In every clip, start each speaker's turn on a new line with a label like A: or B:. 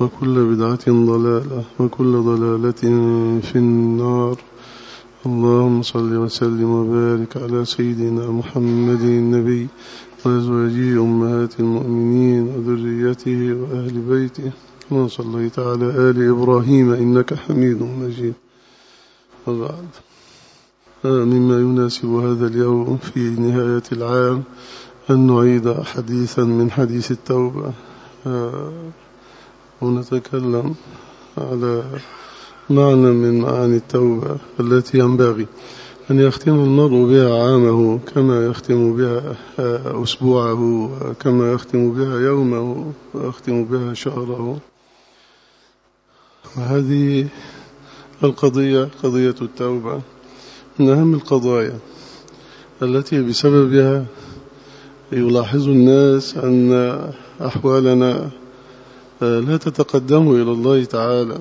A: وكل بدعة ضلالة وكل ضلالة في النار. اللهم صل وسلم وبارك على سيدنا محمد النبي وأزواجه أمهات المؤمنين وذريته وأهل بيته. كما صليت على آل إبراهيم إنك حميد مجيد. وبعد. مما يناسب هذا اليوم في نهاية العام أن نعيد حديثا من حديث التوبة. ونتكلم على معنى من معاني التوبة التي ينبغي أن يختم المرء بها عامه كما يختم بها أسبوعه كما يختم بها يومه ويختم بها شهره. وهذه القضية قضية التوبة من أهم القضايا التي بسببها يلاحظ الناس أن أحوالنا لا تتقدم إلى الله تعالى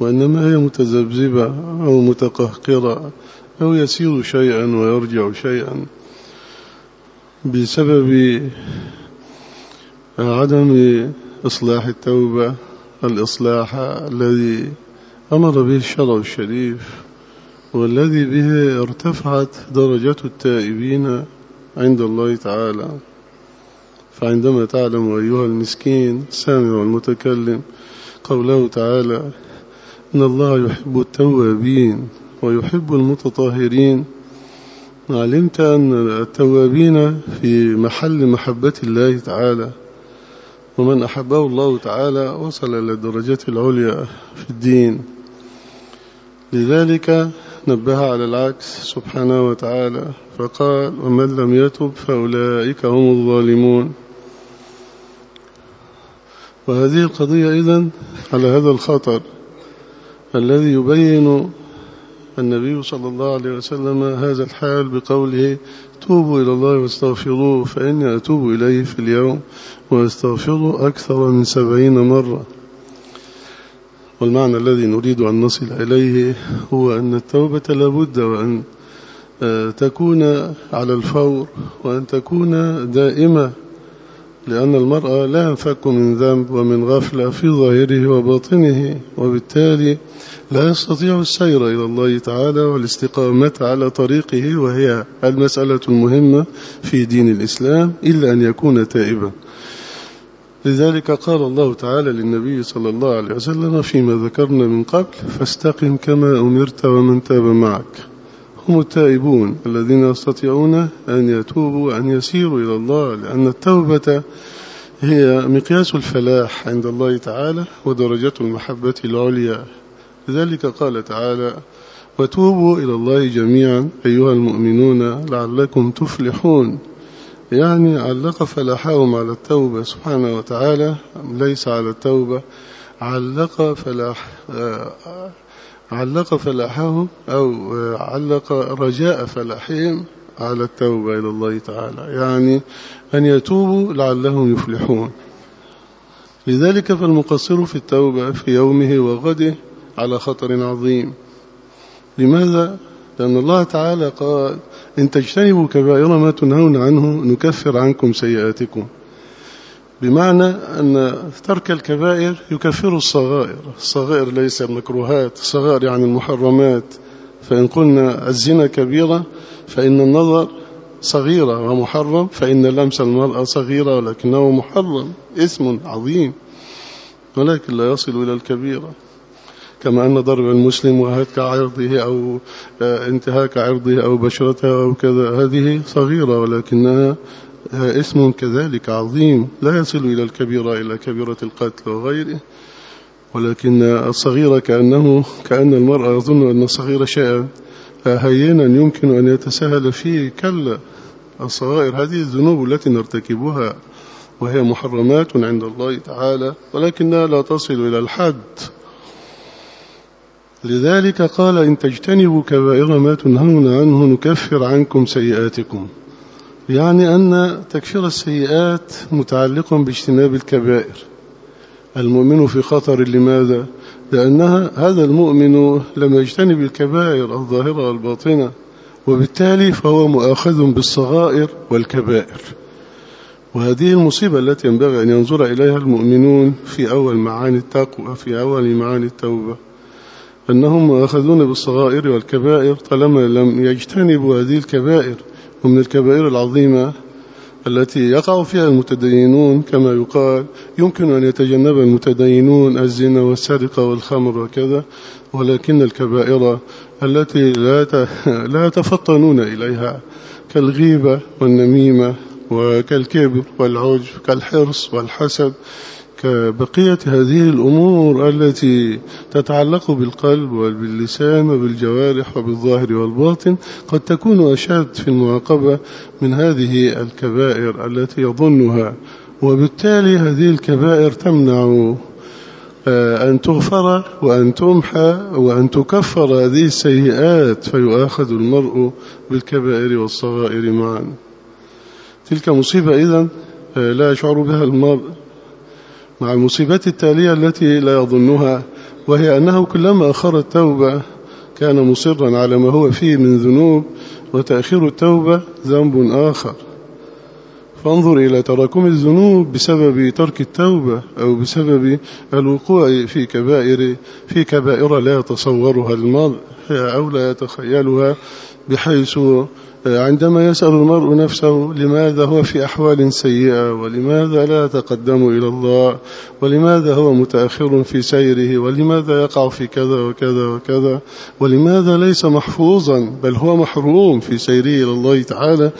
A: وإنما هي متذبذبة أو متقهقرة أو يسير شيئا ويرجع شيئا بسبب عدم إصلاح التوبة الإصلاح الذي أمر به الشرع الشريف والذي به ارتفعت درجة التائبين عند الله تعالى. فعندما تعلم أيها المسكين سامع المتكلم قوله تعالى إن الله يحب التوابين ويحب المتطهرين. علمت أن التوابين في محل محبة الله تعالى. ومن أحبه الله تعالى وصل إلى الدرجة العليا في الدين. لذلك نبه على العكس سبحانه وتعالى فقال ومن لم يتب فأولئك هم الظالمون. وهذه القضية إذن على هذا الخطر الذي يبين النبي صلى الله عليه وسلم هذا الحال بقوله توبوا إلى الله واستغفروه فإني أتوب إليه في اليوم واستغفره أكثر من سبعين مرة. والمعنى الذي نريد أن نصل إليه هو أن التوبة لابد وأن تكون على الفور وأن تكون دائمة. لأن المرأة لا ينفك من ذنب ومن غفلة في ظاهره وباطنه وبالتالي لا يستطيع السير إلى الله تعالى والاستقامة على طريقه وهي المسألة المهمة في دين الإسلام إلا أن يكون تائبا. لذلك قال الله تعالى للنبي صلى الله عليه وسلم فيما ذكرنا من قبل فاستقم كما أمرت ومن تاب معك. هم التائبون الذين يستطيعون أن يتوبوا وأن يسيروا إلى الله لأن التوبة هي مقياس الفلاح عند الله تعالى ودرجة المحبة العليا. لذلك قال تعالى وتوبوا إلى الله جميعا أيها المؤمنون لعلكم تفلحون. يعني علق فلاحهم على التوبة سبحانه وتعالى ليس على التوبة؟ علق فلاح علق فلاحهم أو علق رجاء فلاحهم على التوبة إلى الله تعالى. يعني أن يتوبوا لعلهم يفلحون. لذلك فالمقصر في التوبة في يومه وغده على خطر عظيم. لماذا؟ لأن الله تعالى قال إن تجتنبوا كبائر ما تنهون عنه نكفر عنكم سيئاتكم. بمعنى أن ترك الكبائر يكفر الصغائر. الصغائر ليس المكروهات الصغائر يعني المحرمات. فإن قلنا الزنا كبيرة فإن النظر صغيرة ومحرم فإن لمس المرأة صغيرة ولكنه محرم اسم عظيم. ولكن لا يصل إلى الكبيرة. كما أن ضرب المسلم وهتك عرضه أو آه، انتهاك عرضه أو بشرته أو كذا هذه صغيرة ولكنها اسم كذلك عظيم لا يصل إلى الكبيرة إلى كبيرة القتل وغيره ولكن الصغيرة كأنه كأن المرأة يظن أن الصغير شيئا. هينا يمكن أن يتساهل فيه كلا الصغائر هذه الذنوب التي نرتكبها وهي محرمات عند الله تعالى ولكنها لا تصل إلى الحد. لذلك قال إن تجتنبوا كبائر ما تنهون عنه نكفر عنكم سيئاتكم. يعني أن تكفير السيئات متعلق باجتناب الكبائر. المؤمن في خطر لماذا؟ لأنها هذا المؤمن لم يجتنب الكبائر الظاهرة والباطنة وبالتالي فهو مؤاخذ بالصغائر والكبائر. وهذه المصيبة التي ينبغي أن ينظر إليها المؤمنون في أول معاني التقوى في أول معاني التوبة. أنهم مؤاخذون بالصغائر والكبائر طالما لم يجتنبوا هذه الكبائر. ومن الكبائر العظيمة التي يقع فيها المتدينون كما يقال يمكن أن يتجنب المتدينون الزنا والسرقة والخمر وكذا ولكن الكبائر التي لا لا يتفطنون إليها كالغيبة والنميمة وكالكبر والعجب كالحرص والحسد كبقية هذه الأمور التي تتعلق بالقلب وباللسان وبالجوارح وبالظاهر والباطن قد تكون أشد في المعاقبة من هذه الكبائر التي يظنها. وبالتالي هذه الكبائر تمنع آه، أن تغفر وأن تمحى وأن تكفر هذه السيئات فيؤاخذ المرء بالكبائر والصغائر معا. تلك مصيبة إذن آه، لا يشعر بها المرء مع المصيبات التالية التي لا يظنها وهي أنه كلما أخر التوبة كان مصرا على ما هو فيه من ذنوب وتأخير التوبة ذنب آخر. فانظر إلى تراكم الذنوب بسبب ترك التوبة أو بسبب الوقوع في كبائر في كبائر لا يتصورها المرء أو لا يتخيلها بحيث عندما يسأل المرء نفسه لماذا هو في أحوال سيئة ولماذا لا يتقدم إلى الله ولماذا هو متأخر في سيره ولماذا يقع في كذا وكذا وكذا ولماذا ليس محفوظا بل هو محروم في سيره إلى الله تعالى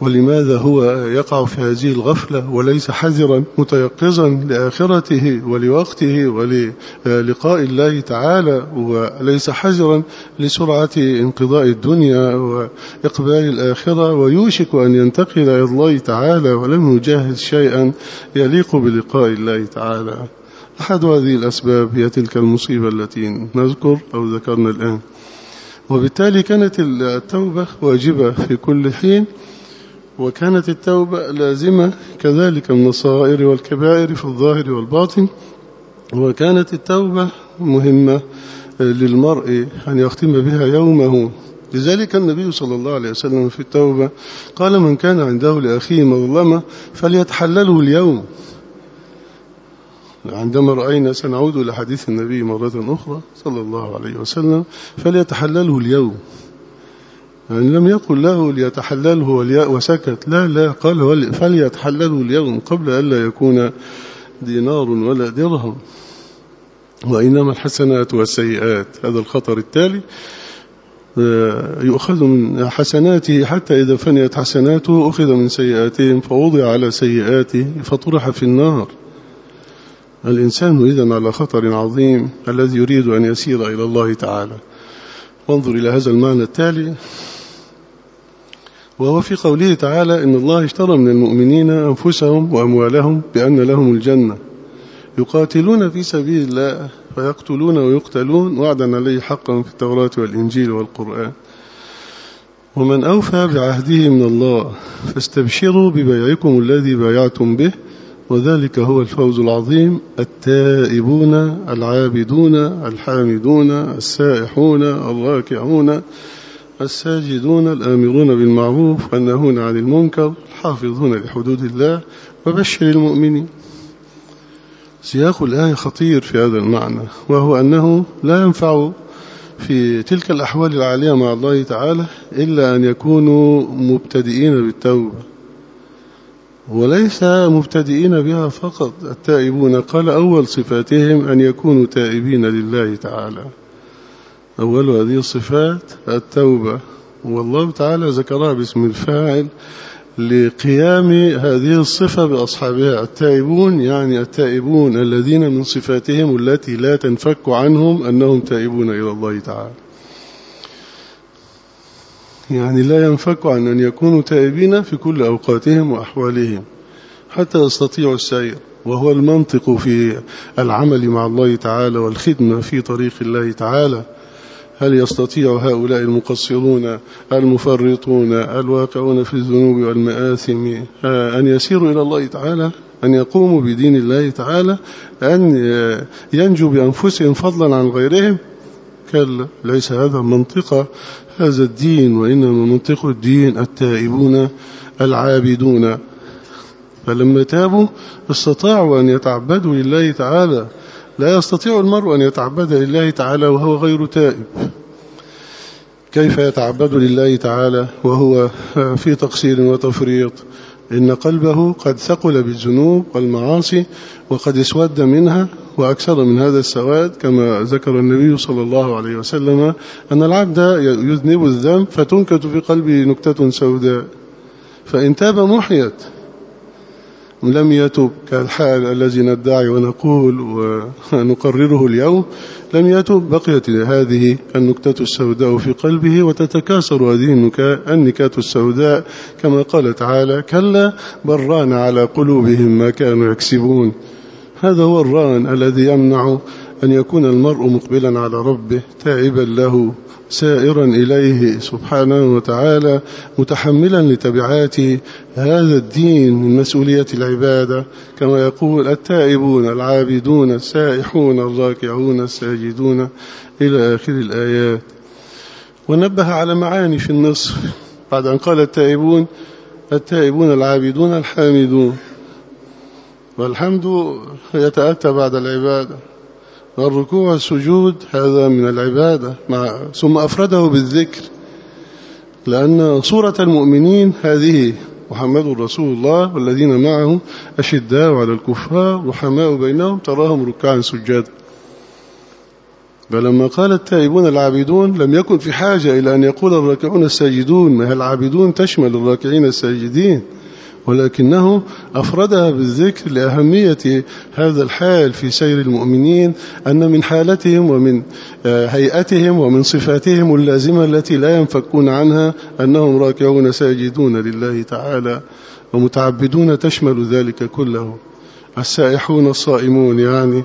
A: ولماذا هو يقع في هذه الغفلة وليس حذرا متيقظا لآخرته ولوقته وللقاء الله تعالى وليس حذرا لسرعة انقضاء الدنيا وإقبال الآخرة ويوشك أن ينتقل إلى الله تعالى ولم يجهز شيئا يليق بلقاء الله تعالى. أحد هذه الأسباب هي تلك المصيبة التي نذكر أو ذكرنا الآن. وبالتالي كانت التوبة واجبة في كل حين. وكانت التوبة لازمة كذلك من الصغائر والكبائر في الظاهر والباطن وكانت التوبة مهمة للمرء أن يختم بها يومه. لذلك النبي صلى الله عليه وسلم في التوبة قال من كان عنده لأخيه مظلمة فليتحلله اليوم. عندما رأينا سنعود إلى حديث النبي مرة أخرى صلى الله عليه وسلم فليتحلله اليوم. يعني لم يقل له ليتحلله والياء وسكت. لا لا قال فليتحلله اليوم قبل ألا يكون دينار ولا درهم. وإنما الحسنات والسيئات. هذا الخطر التالي. آه، يؤخذ من حسناته حتى إذا فنيت حسناته أخذ من سيئاتهم فوضع على سيئاته فطرح في النار. الإنسان إذن على خطر عظيم الذي يريد أن يسير إلى الله تعالى. وانظر إلى هذا المعنى التالي. وهو في قوله تعالى إن الله اشترى من المؤمنين أنفسهم وأموالهم بأن لهم الجنة. يقاتلون في سبيل الله فيقتلون ويقتلون وعدا عليه حقا في التوراة والإنجيل والقرآن. ومن أوفى بعهده من الله فاستبشروا ببيعكم الذي بايعتم به وذلك هو الفوز العظيم. التائبون العابدون الحامدون السائحون الراكعون الساجدون الآمرون بالمعروف والنهون عن المنكر الحافظون لحدود الله وبشر المؤمنين. سياق الآية خطير في هذا المعنى وهو أنه لا ينفع في تلك الأحوال العالية مع الله تعالى إلا أن يكونوا مبتدئين بالتوبة. وليس مبتدئين بها فقط التائبون قال أول صفاتهم أن يكونوا تائبين لله تعالى. أول هذه الصفات التوبة. والله تعالى ذكرها باسم الفاعل لقيام هذه الصفة بأصحابها. التائبون يعني التائبون الذين من صفاتهم التي لا تنفك عنهم أنهم تائبون إلى الله تعالى. يعني لا ينفك عن أن يكونوا تائبين في كل أوقاتهم وأحوالهم حتى يستطيعوا السير وهو المنطق في العمل مع الله تعالى والخدمة في طريق الله تعالى. هل يستطيع هؤلاء المقصرون المفرطون الواقعون في الذنوب والمآثم أن يسيروا إلى الله تعالى أن يقوموا بدين الله تعالى أن ينجوا بأنفسهم فضلا عن غيرهم؟ كلا ليس هذا منطق هذا الدين وإنما منطق الدين التائبون العابدون. فلما تابوا استطاعوا أن يتعبدوا لله تعالى. لا يستطيع المرء أن يتعبد لله تعالى وهو غير تائب. كيف يتعبد لله تعالى وهو في تقصير وتفريط؟ إن قلبه قد ثقل بالذنوب والمعاصي وقد اسود منها وأكثر من هذا السواد كما ذكر النبي صلى الله عليه وسلم أن العبد يذنب الذنب فتنكت في قلبه نكتة سوداء. فإن تاب محيت لم يتب كالحال الذي ندعي ونقول ونقرره اليوم لم يتب. بقيت هذه النكتة السوداء في قلبه وتتكاثر هذه النكات السوداء كما قال تعالى كلا بران على قلوبهم ما كانوا يكسبون. هذا هو الران الذي يمنع أن يكون المرء مقبلا على ربه تائبا له سائرا إليه سبحانه وتعالى متحملا لتبعات هذا الدين من مسؤولية العبادة. كما يقول التائبون العابدون السائحون الراكعون الساجدون إلى آخر الآيات. ونبه على معاني في النصف. بعد أن قال التائبون التائبون العابدون الحامدون. والحمد يتأتى بعد العبادة. والركوع والسجود هذا من العبادة. مع ثم أفرده بالذكر لأن صورة المؤمنين هذه محمد رسول الله والذين معه أشداء على الكفار رحماء بينهم تراهم ركعا سجادا. فلما قال التائبون العابدون لم يكن في حاجة إلى أن يقول الراكعون الساجدون ما العابدون تشمل الراكعين الساجدين. ولكنه أفردها بالذكر لأهمية هذا الحال في سير المؤمنين أن من حالتهم ومن آه، هيئتهم ومن صفاتهم اللازمة التي لا ينفكون عنها أنهم راكعون ساجدون لله تعالى ومتعبدون تشمل ذلك كله. السائحون الصائمون يعني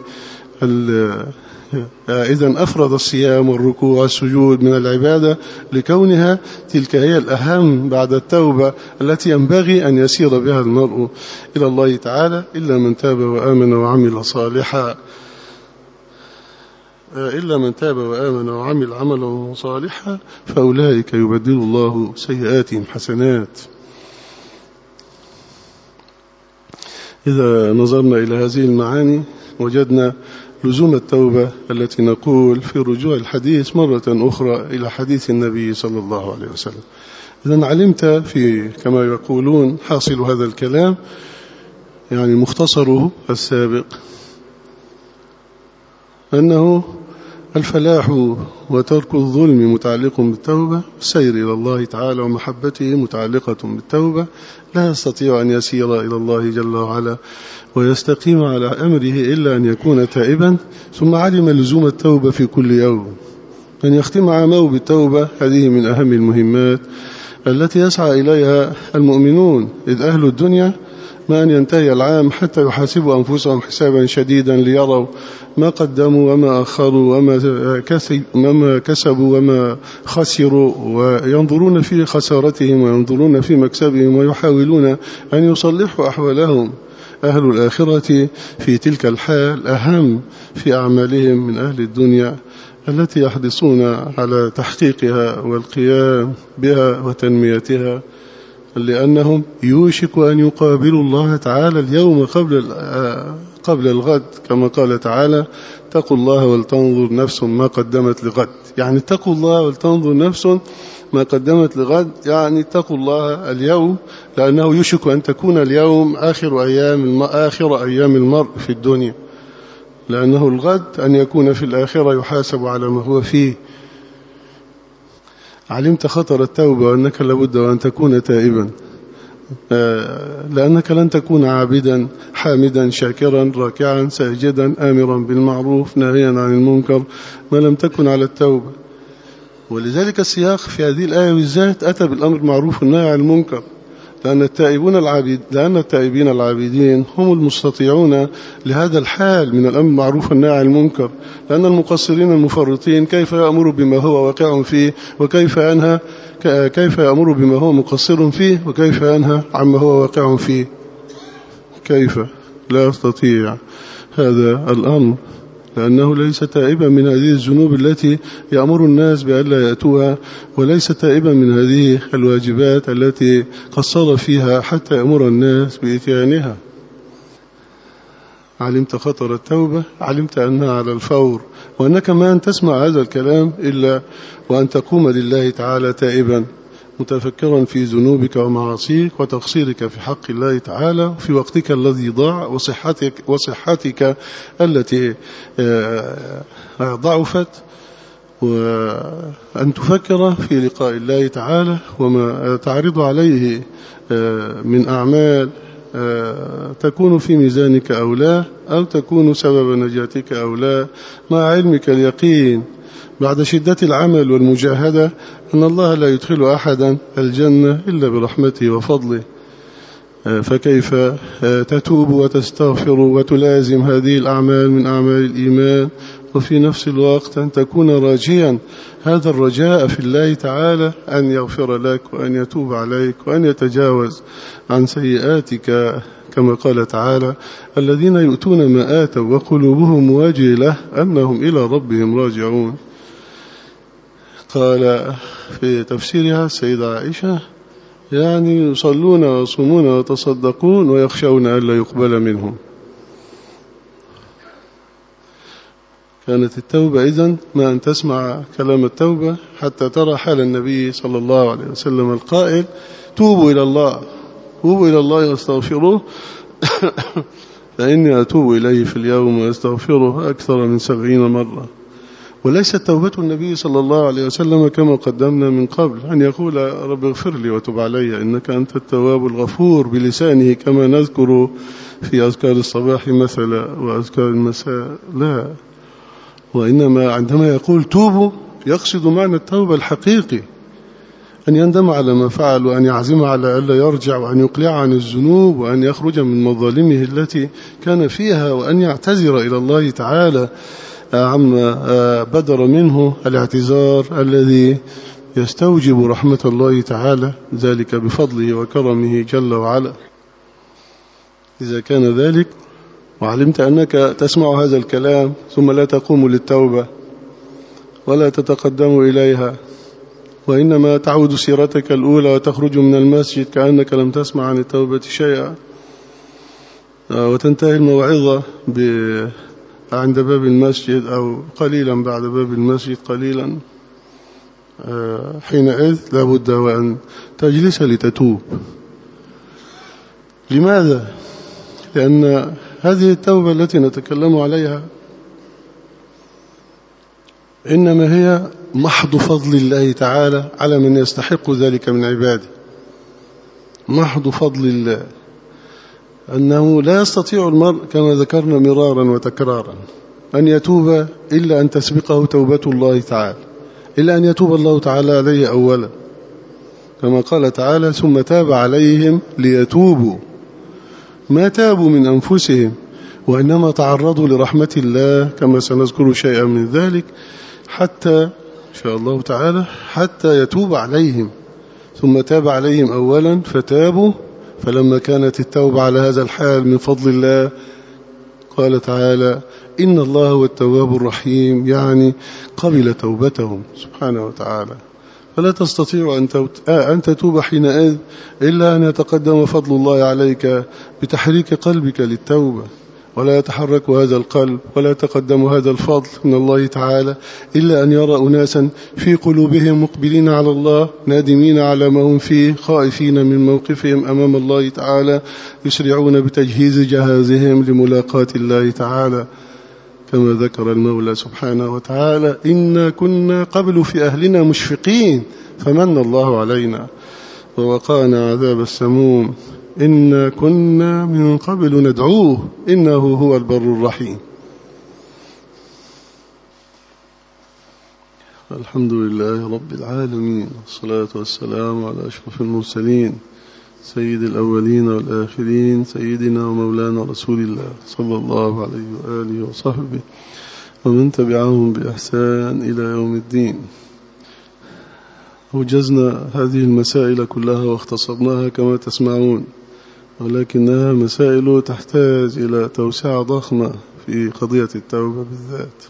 A: إذا أفرض الصيام والركوع والسجود من العبادة لكونها تلك هي الأهم بعد التوبة التي ينبغي أن يسير بها المرء إلى الله تعالى إلا من تاب وآمن وعمل صالحا. إلا من تاب وآمن وعمل عملا صالحا فأولئك يبدل الله سيئاتهم حسنات. إذا نظرنا إلى هذه المعاني وجدنا لزوم التوبة التي نقول في رجوع الحديث مرة أخرى إلى حديث النبي صلى الله عليه وسلم. إذا علمت في كما يقولون حاصل هذا الكلام يعني مختصره السابق أنه الفلاح وترك الظلم متعلق بالتوبة السير إلى الله تعالى ومحبته متعلقة بالتوبة لا يستطيع أن يسير إلى الله جل وعلا ويستقيم على أمره إلا أن يكون تائبا ثم علم لزوم التوبة في كل يوم. أن يختم عامه بالتوبة هذه من أهم المهمات التي يسعى إليها المؤمنون إذ أهل الدنيا ما أن ينتهي العام حتى يحاسبوا أنفسهم حسابا شديدا ليروا ما قدموا وما أخروا وما كسبوا وما خسروا وينظرون في خسارتهم وينظرون في مكسبهم ويحاولون أن يصلحوا أحوالهم. أهل الآخرة في تلك الحال أهم في أعمالهم من أهل الدنيا التي يحرصون على تحقيقها والقيام بها وتنميتها. لأنهم يوشك أن يقابلوا الله تعالى اليوم قبل قبل الغد. كما قال تعالى اتقوا الله ولتنظر نفس ما قدمت لغد. يعني اتقوا الله ولتنظر نفس ما قدمت لغد. يعني اتقوا الله اليوم لأنه يشك أن تكون اليوم آخر أيام آخر أيام المرء في الدنيا. لأنه الغد أن يكون في الآخرة يحاسب على ما هو فيه. علمت خطر التوبة وأنك لابد وأن تكون تائبا. آه، لأنك لن تكون عابدا حامدا شاكرا راكعا ساجدا آمرا بالمعروف ناهيا عن المنكر ما لم تكن على التوبة. ولذلك السياق في هذه الآية بالذات أتى بالأمر المعروف والنهي عن المنكر. لأن التائبون العابد لأن التائبين العابدين هم المستطيعون لهذا الحال من الأمر المعروف والنهي عن المنكر. لأن المقصرين المفرطين كيف يأمر بما هو واقع فيه وكيف ينهى كيف يأمر بما هو مقصر فيه وكيف ينهى عما هو واقع فيه. كيف؟ لا يستطيع هذا الأمر. لأنه ليس تائبا من هذه الذنوب التي يأمر الناس بألا يأتوها وليس تائبا من هذه الواجبات التي قصر فيها حتى يأمر الناس بإتيانها. علمت خطر التوبة علمت أنها على الفور وأنك ما أن تسمع هذا الكلام إلا وأن تقوم لله تعالى تائبا. متفكرا في ذنوبك ومعاصيك وتقصيرك في حق الله تعالى في وقتك الذي ضاع وصحتك, وصحتك التي آه، ضعفت. وأن تفكر في لقاء الله تعالى وما تعرض عليه آه، من أعمال آه، تكون في ميزانك أو لا أو تكون سبب نجاتك أو لا. مع علمك اليقين بعد شدة العمل والمجاهدة أن الله لا يدخل أحدا الجنة إلا برحمته وفضله. آه، فكيف آه، تتوب وتستغفر وتلازم هذه الأعمال من أعمال الإيمان وفي نفس الوقت أن تكون راجيا. هذا الرجاء في الله تعالى أن يغفر لك وأن يتوب عليك وأن يتجاوز عن سيئاتك كما قال تعالى الذين يؤتون ما آتوا وقلوبهم واجلة أنهم إلى ربهم راجعون. قال في تفسيرها السيدة عائشة يعني يصلون ويصومون ويتصدقون ويخشون ألا يقبل منهم. كانت التوبة إذن ما أن تسمع كلام التوبة حتى ترى حال النبي صلى الله عليه وسلم القائل توبوا إلى الله توبوا إلى الله واستغفروه فإني أتوب إليه في اليوم ويستغفره أكثر من سبعين مرة. وليست توبة النبي صلى الله عليه وسلم كما قدمنا من قبل أن يقول رب اغفر لي وتب علي إنك أنت التواب الغفور بلسانه كما نذكر في أذكار الصباح مثلا وأذكار المساء. لا وإنما عندما يقول توبوا يقصد معنى التوبة الحقيقي أن يندم على ما فعل وأن يعزم على ألا يرجع وأن يقلع عن الذنوب وأن يخرج من مظالمه التي كان فيها وأن يعتذر إلى الله تعالى. عما آه، بدر منه الاعتذار الذي يستوجب رحمة الله تعالى ذلك بفضله وكرمه جل وعلا. إذا كان ذلك وعلمت أنك تسمع هذا الكلام ثم لا تقوم للتوبة ولا تتقدم إليها وإنما تعود سيرتك الأولى وتخرج من المسجد كأنك لم تسمع عن التوبة شيئا آه، وتنتهي الموعظة عند باب المسجد أو قليلا بعد باب المسجد قليلا آه، حينئذ لابد وأن تجلس لتتوب. لماذا؟ لأن هذه التوبة التي نتكلم عليها إنما هي محض فضل الله تعالى على من يستحق ذلك من عباده. محض فضل الله. أنه لا يستطيع المرء كما ذكرنا مرارا وتكرارا أن يتوب إلا أن تسبقه توبة الله تعالى إلا أن يتوب الله تعالى عليه أولا. كما قال تعالى ثم تاب عليهم ليتوبوا. ما تابوا من أنفسهم وإنما تعرضوا لرحمة الله كما سنذكر شيئا من ذلك حتى إن شاء الله تعالى حتى يتوب عليهم. ثم تاب عليهم أولا فتابوا فلما كانت التوبة على هذا الحال من فضل الله قال تعالى إن الله هو التواب الرحيم يعني قبل توبتهم سبحانه وتعالى. فلا تستطيع أن تتوب حينئذ إلا أن يتقدم فضل الله عليك بتحريك قلبك للتوبة. ولا يتحرك هذا القلب ولا يتقدم هذا الفضل من الله تعالى إلا أن يرى أناسا في قلوبهم مقبلين على الله نادمين على ما هم فيه خائفين من موقفهم أمام الله تعالى يسرعون بتجهيز جهازهم لملاقاة الله تعالى. كما ذكر المولى سبحانه وتعالى إنا كنا قبل في أهلنا مشفقين فمن الله علينا. ووقانا عذاب السموم. إنا كنا من قبل ندعوه إنه هو البر الرحيم. الحمد لله رب العالمين والصلاة والسلام على أشرف المرسلين سيد الأولين والآخرين سيدنا ومولانا رسول الله صلى الله عليه وآله وصحبه ومن تبعهم بإحسان إلى يوم الدين. وجزنا هذه المسائل كلها واختصرناها كما تسمعون. ولكنها مسائل تحتاج إلى توسعة ضخمة في قضية التوبة بالذات.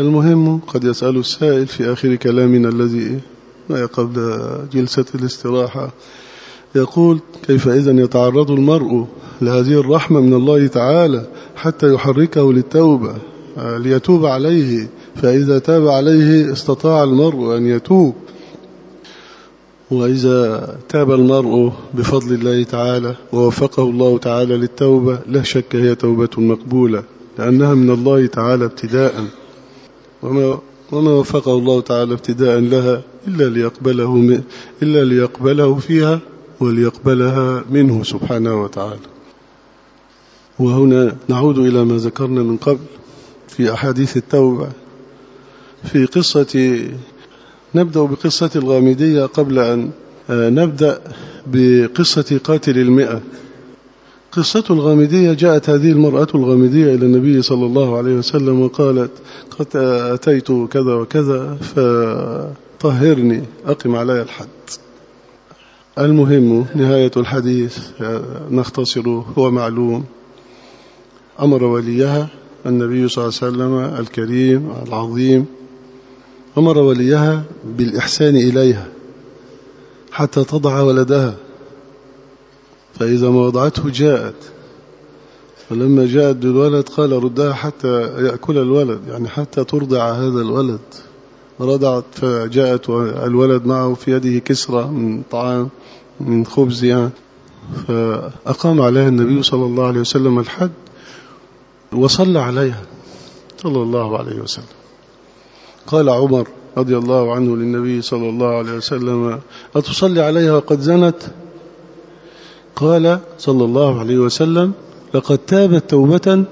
A: المهم قد يسأل السائل في آخر كلامنا الذي قبل جلسة الاستراحة يقول كيف إذن يتعرض المرء لهذه الرحمة من الله تعالى حتى يحركه للتوبة ليتوب عليه؟ فإذا تاب عليه استطاع المرء أن يتوب وإذا تاب المرء بفضل الله تعالى ووفقه الله تعالى للتوبة لا شك هي توبة مقبولة لأنها من الله تعالى ابتداء. وما, وما وفقه الله تعالى ابتداء لها إلا ليقبله, إلا ليقبله فيها وليقبلها منه سبحانه وتعالى. وهنا نعود إلى ما ذكرنا من قبل في أحاديث التوبة في قصة نبدأ بقصة الغامدية قبل أن آه، نبدأ بقصة قاتل المئة. قصة الغامدية جاءت هذه المرأة الغامدية إلى النبي صلى الله عليه وسلم وقالت قد أتيت كذا وكذا فطهرني أقم علي الحد. المهم نهاية الحديث نختصره هو معلوم. أمر وليها النبي صلى الله عليه وسلم الكريم العظيم أمر وليها بالإحسان إليها حتى تضع ولدها فإذا ما وضعته جاءت فلما جاءت بالولد قال ردها حتى يأكل الولد يعني حتى ترضع هذا الولد. رضعت فجاءت الولد معه في يده كسرة من طعام من خبز يعني. فأقام عليها النبي صلى الله عليه وسلم الحد وصلى عليها صلى الله عليه وسلم. قال عمر رضي الله عنه للنبي صلى الله عليه وسلم أتصلي عليها وقد زنت؟ قال صلى الله عليه وسلم لقد تابت توبة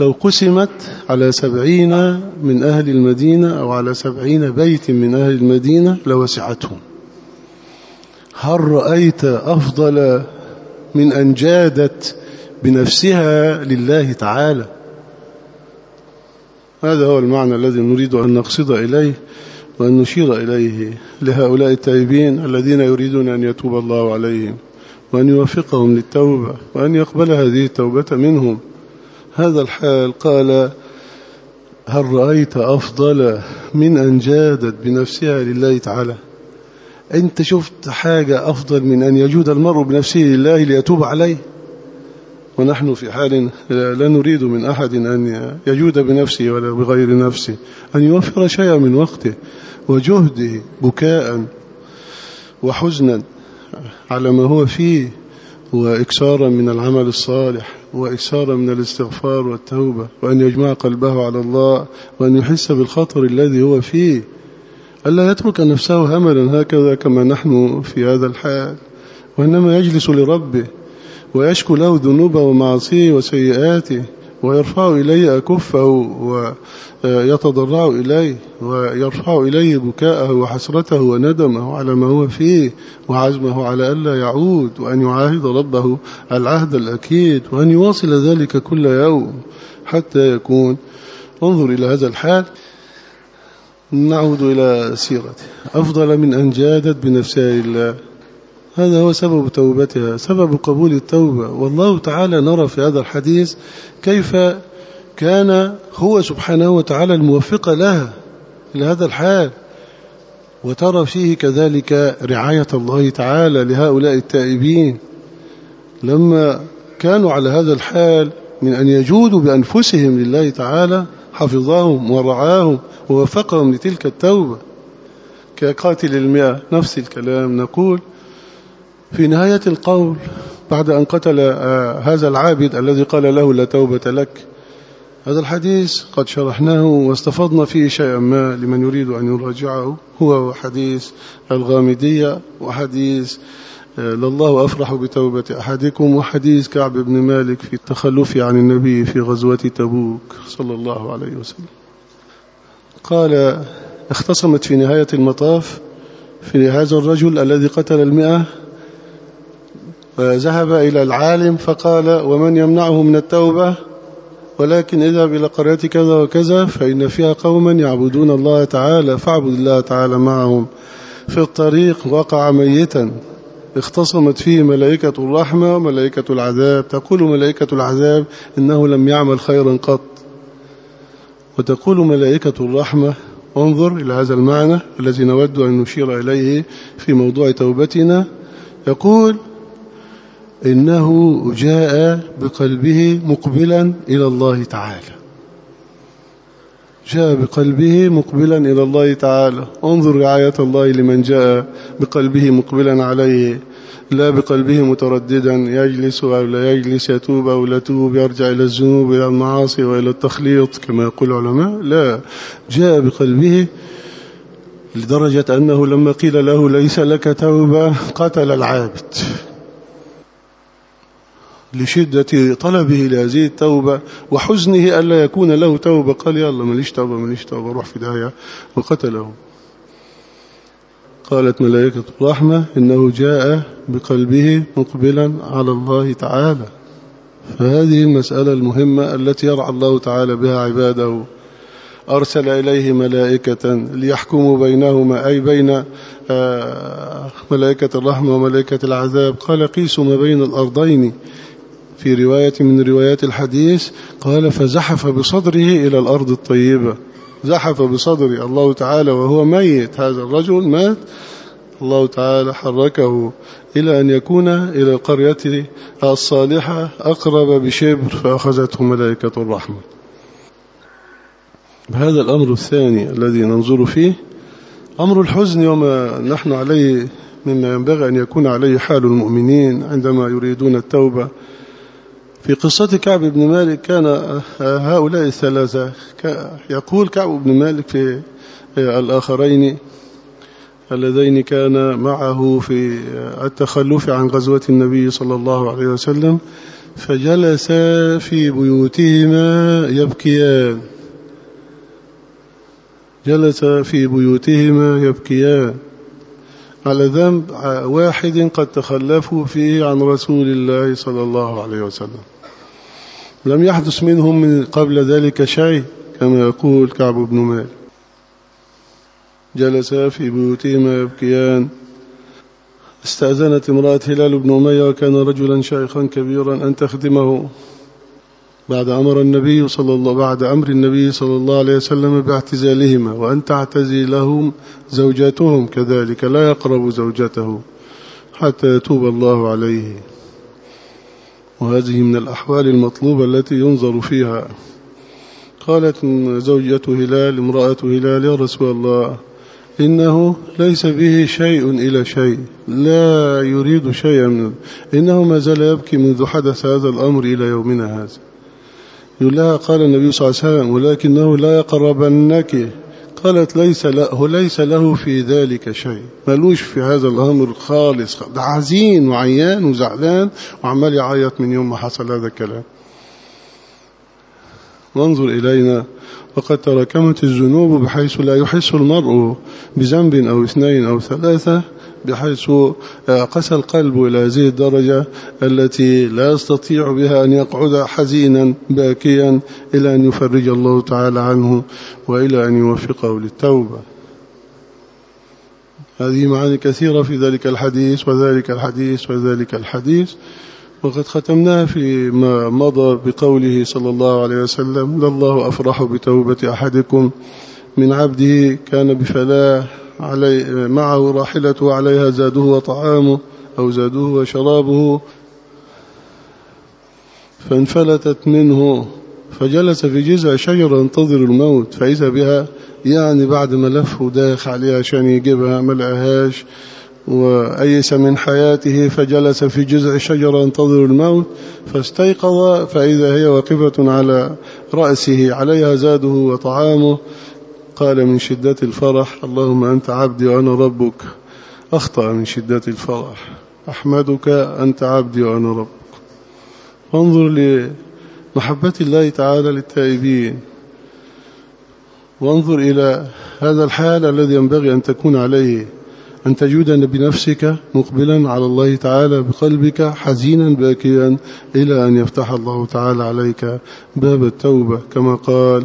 A: لو قسمت على سبعين من أهل المدينة أو على سبعين بيت من أهل المدينة لوسعتهم. هل رأيت أفضل من أن جادت بنفسها لله تعالى؟ هذا هو المعنى الذي نريد أن نقصد إليه وأن نشير إليه لهؤلاء التائبين الذين يريدون أن يتوب الله عليهم وأن يوفقهم للتوبة وأن يقبل هذه التوبة منهم. هذا الحال قال هل رأيت أفضل من أن جادت بنفسها لله تعالى؟ أنت شفت حاجة أفضل من أن يجود المرء بنفسه لله ليتوب عليه؟ ونحن في حال لا نريد من أحد أن يجود بنفسه ولا بغير نفسه أن يوفر شيئا من وقته وجهده بكاء وحزنا على ما هو فيه وإكسارا من العمل الصالح وإكسارا من الاستغفار والتوبة وأن يجمع قلبه على الله وأن يحس بالخطر الذي هو فيه. ألا يترك نفسه هملا هكذا كما نحن في هذا الحال وإنما يجلس لربه. ويشكو له ذنوبه ومعاصيه وسيئاته ويرفع إليه أكفه ويتضرع إليه ويرفع إليه بكاءه وحسرته وندمه على ما هو فيه وعزمه على ألا يعود وأن يعاهد ربه العهد الأكيد وأن يواصل ذلك كل يوم حتى يكون. انظر إلى هذا الحال. نعود إلى سيرته. أفضل من أن جادت بنفسها الله هذا هو سبب توبتها سبب قبول التوبة. والله تعالى نرى في هذا الحديث كيف كان هو سبحانه وتعالى الموفق لها لهذا الحال. وترى فيه كذلك رعاية الله تعالى لهؤلاء التائبين. لما كانوا على هذا الحال من أن يجودوا بأنفسهم لله تعالى حفظهم ورعاهم ووفقهم لتلك التوبة. كقاتل المئة نفس الكلام نقول في نهاية القول بعد أن قتل آه، هذا العابد الذي قال له لا توبة لك هذا الحديث قد شرحناه واستفضنا فيه شيئا ما لمن يريد أن يراجعه. هو حديث الغامدية وحديث آه، لله أفرح بتوبة أحدكم وحديث كعب بن مالك في التخلف عن النبي في غزوة تبوك صلى الله عليه وسلم. قال اختصمت في نهاية المطاف في هذا الرجل الذي قتل المئة فذهب إلى العالم فقال ومن يمنعه من التوبة؟ ولكن اذهب إلى قرية كذا وكذا فإن فيها قوما يعبدون الله تعالى فاعبد الله تعالى معهم في الطريق وقع ميتا. اختصمت فيه ملائكة الرحمة وملائكة العذاب. تقول ملائكة العذاب إنه لم يعمل خيرا قط. وتقول ملائكة الرحمة انظر إلى هذا المعنى الذي نود أن نشير إليه في موضوع توبتنا. يقول إنه جاء بقلبه مقبلا إلى الله تعالى. جاء بقلبه مقبلا إلى الله تعالى. انظر رعاية الله لمن جاء بقلبه مقبلا عليه. لا بقلبه مترددا. يجلس أو لا يجلس يتوب أو لا توب يرجع إلى الذنوب إلى المعاصي وإلى التخليط كما يقول العلماء. لا. جاء بقلبه لدرجة أنه لما قيل له ليس لك توبة قتل العابد. لشدة طلبه لهذه التوبة وحزنه ألا يكون له توبة. قال يلا ماليش توبة؟ ماليش توبة؟ روح في داهية وقتله. قالت ملائكة الرحمة إنه جاء بقلبه مقبلا على الله تعالى. فهذه المسألة المهمة التي يرعى الله تعالى بها عباده. أرسل إليه ملائكة ليحكموا بينهما أي بين آه، ملائكة الرحمة وملائكة العذاب. قال قيسوا ما بين الأرضين. في رواية من روايات الحديث قال فزحف بصدره إلى الأرض الطيبة. زحف بصدره. الله تعالى وهو ميت. هذا الرجل مات. الله تعالى حركه إلى أن يكون إلى القرية الصالحة أقرب بشبر فأخذته ملائكة الرحمة. هذا الأمر الثاني الذي ننظر فيه. أمر الحزن وما نحن عليه مما ينبغي أن يكون عليه حال المؤمنين عندما يريدون التوبة. في قصة كعب بن مالك كان هؤلاء الثلاثة يقول كعب بن مالك في الآخرين اللذين كان معه في التخلف عن غزوة النبي صلى الله عليه وسلم فجلسا في بيوتهما يبكيان. جلس في بيوتهما يبكيان. على ذنب واحد قد تخلفوا فيه عن رسول الله صلى الله عليه وسلم. لم يحدث منهم من قبل ذلك شيء كما يقول كعب بن مالك جلسا في بيوتهما يبكيان. استأذنت امرأة هلال بن أمية وكان رجلا شيخا كبيرا أن تخدمه. بعد أمر النبي صلى الله بعد أمر النبي صلى الله عليه وسلم باعتزالهما وأن تعتزلهم زوجاتهم كذلك لا يقرب زوجته حتى يتوب الله عليه. وهذه من الأحوال المطلوبة التي ينظر فيها. قالت زوجة هلال امرأة هلال يا رسول الله إنه ليس به شيء إلى شيء لا يريد شيئا منه إنه ما زال يبكي منذ حدث هذا الأمر إلى يومنا هذا. يقول لها قال النبي صلى الله عليه وسلم ولكنه لا يقربنك قالت ليس له ليس له في ذلك شيء. ملوش في هذا الأمر خالص. ده عزين وعيان وزعلان وعمال يعيط من يوم ما حصل هذا الكلام. وانظر إلينا. وقد تراكمت الذنوب بحيث لا يحس المرء بذنب أو اثنين أو ثلاثة. بحيث قسى القلب إلى هذه الدرجة التي لا يستطيع بها أن يقعد حزينا باكيا إلى أن يفرج الله تعالى عنه وإلى أن يوفقه للتوبة. هذه معاني كثيرة في ذلك الحديث وذلك الحديث وذلك الحديث. وقد ختمناها فيما مضى بقوله صلى الله عليه وسلم لله أفرح بتوبة أحدكم من عبده كان بفلاح علي معه راحلته عليها زاده وطعامه أو زاده وشرابه. فانفلتت منه فجلس في جذع شجرة ينتظر الموت فإذا بها يعني بعد ما لف وداخ عليها عشان يجيبها ما لقاهاش وأيس من حياته فجلس في جذع شجرة ينتظر الموت. فاستيقظ فإذا هي واقفة على رأسه عليها زاده وطعامه. قال من شدة الفرح اللهم أنت عبدي وأنا ربك. أخطأ من شدة الفرح. أحمدك أنت عبدي وأنا ربك. وانظر لمحبة الله تعالى للتائبين. وانظر إلى هذا الحال الذي ينبغي أن تكون عليه. أن تجود بنفسك مقبلا على الله تعالى بقلبك حزينا باكيا إلى أن يفتح الله تعالى عليك باب التوبة. كما قال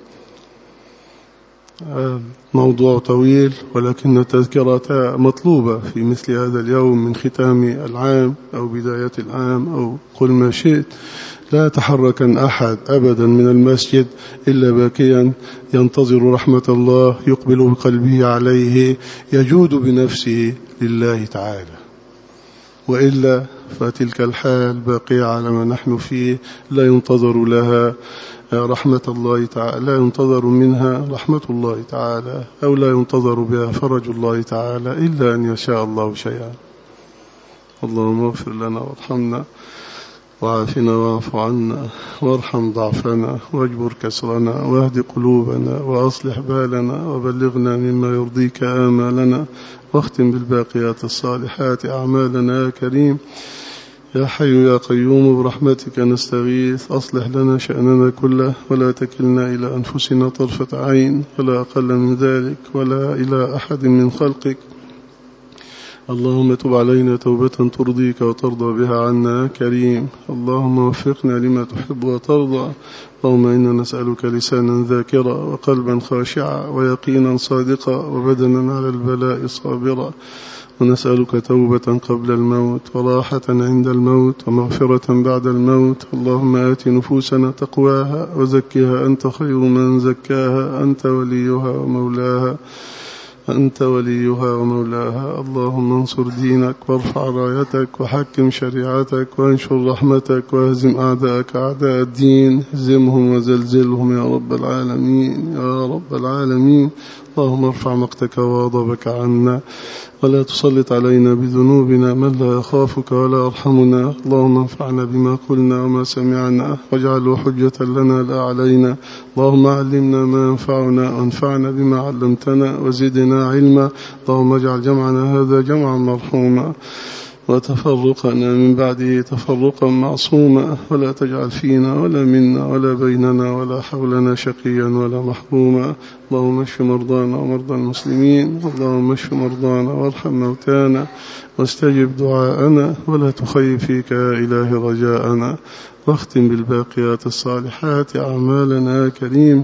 A: موضوع طويل ولكن التذكرة مطلوبة في مثل هذا اليوم من ختام العام أو بداية العام أو قل ما شئت. لا تحركن أحد أبدا من المسجد إلا باكيا. ينتظر رحمة الله يقبل بقلبه عليه يجود بنفسه لله تعالى. وإلا فتلك الحال باقية على ما نحن فيه لا ينتظر لها رحمة الله تعالى. لا ينتظر منها رحمة الله تعالى أو لا ينتظر بها فرج الله تعالى إلا أن يشاء الله شيئا. اللهم اغفر لنا وارحمنا وعافنا واعف عنا وارحم ضعفنا واجبر كسرنا واهد قلوبنا وأصلح بالنا وبلغنا مما يرضيك آمالنا واختم بالباقيات الصالحات أعمالنا يا كريم. يا حي يا قيوم برحمتك نستغيث. أصلح لنا شأننا كله ولا تكلنا إلى أنفسنا طرفة عين ولا أقل من ذلك ولا إلى أحد من خلقك. اللهم تب علينا توبة ترضيك وترضى بها عنا كريم. اللهم وفقنا لما تحب وترضى. اللهم إنا نسألك لسانا ذاكرا وقلبا خاشعا ويقينا صادقا وبدنا على البلاء صابرا. ونسألك توبة قبل الموت وراحة عند الموت ومغفرة بعد الموت. اللهم آت نفوسنا تقواها وزكها أنت خير من زكاها. أنت وليها ومولاها. أنت وليها ومولاها. اللهم انصر دينك وارفع رايتك وحكم شريعتك وانشر رحمتك واهزم أعداءك. أعداء الدين هزمهم وزلزلهم يا رب العالمين. يا رب العالمين. اللهم ارفع مقتك وغضبك عنا ولا تسلط علينا بذنوبنا من لا يخافك ولا يرحمنا. اللهم انفعنا بما قلنا وما سمعنا واجعله حجة لنا لا علينا. اللهم علمنا ما ينفعنا وانفعنا بما علمتنا وزدنا علما. اللهم اجعل جمعنا هذا جمعا مرحوما. وتفرقنا من بعده تفرقا معصوما ولا تجعل فينا ولا منا ولا بيننا ولا حولنا شقيا ولا محروما اللهم اشف مرضانا ومرضى المسلمين اللهم اشف مرضانا وارحم موتانا واستجب دعاءنا ولا تخيب فيك يا إله رجاءنا. واختم بالباقيات الصالحات أعمالنا يا كريم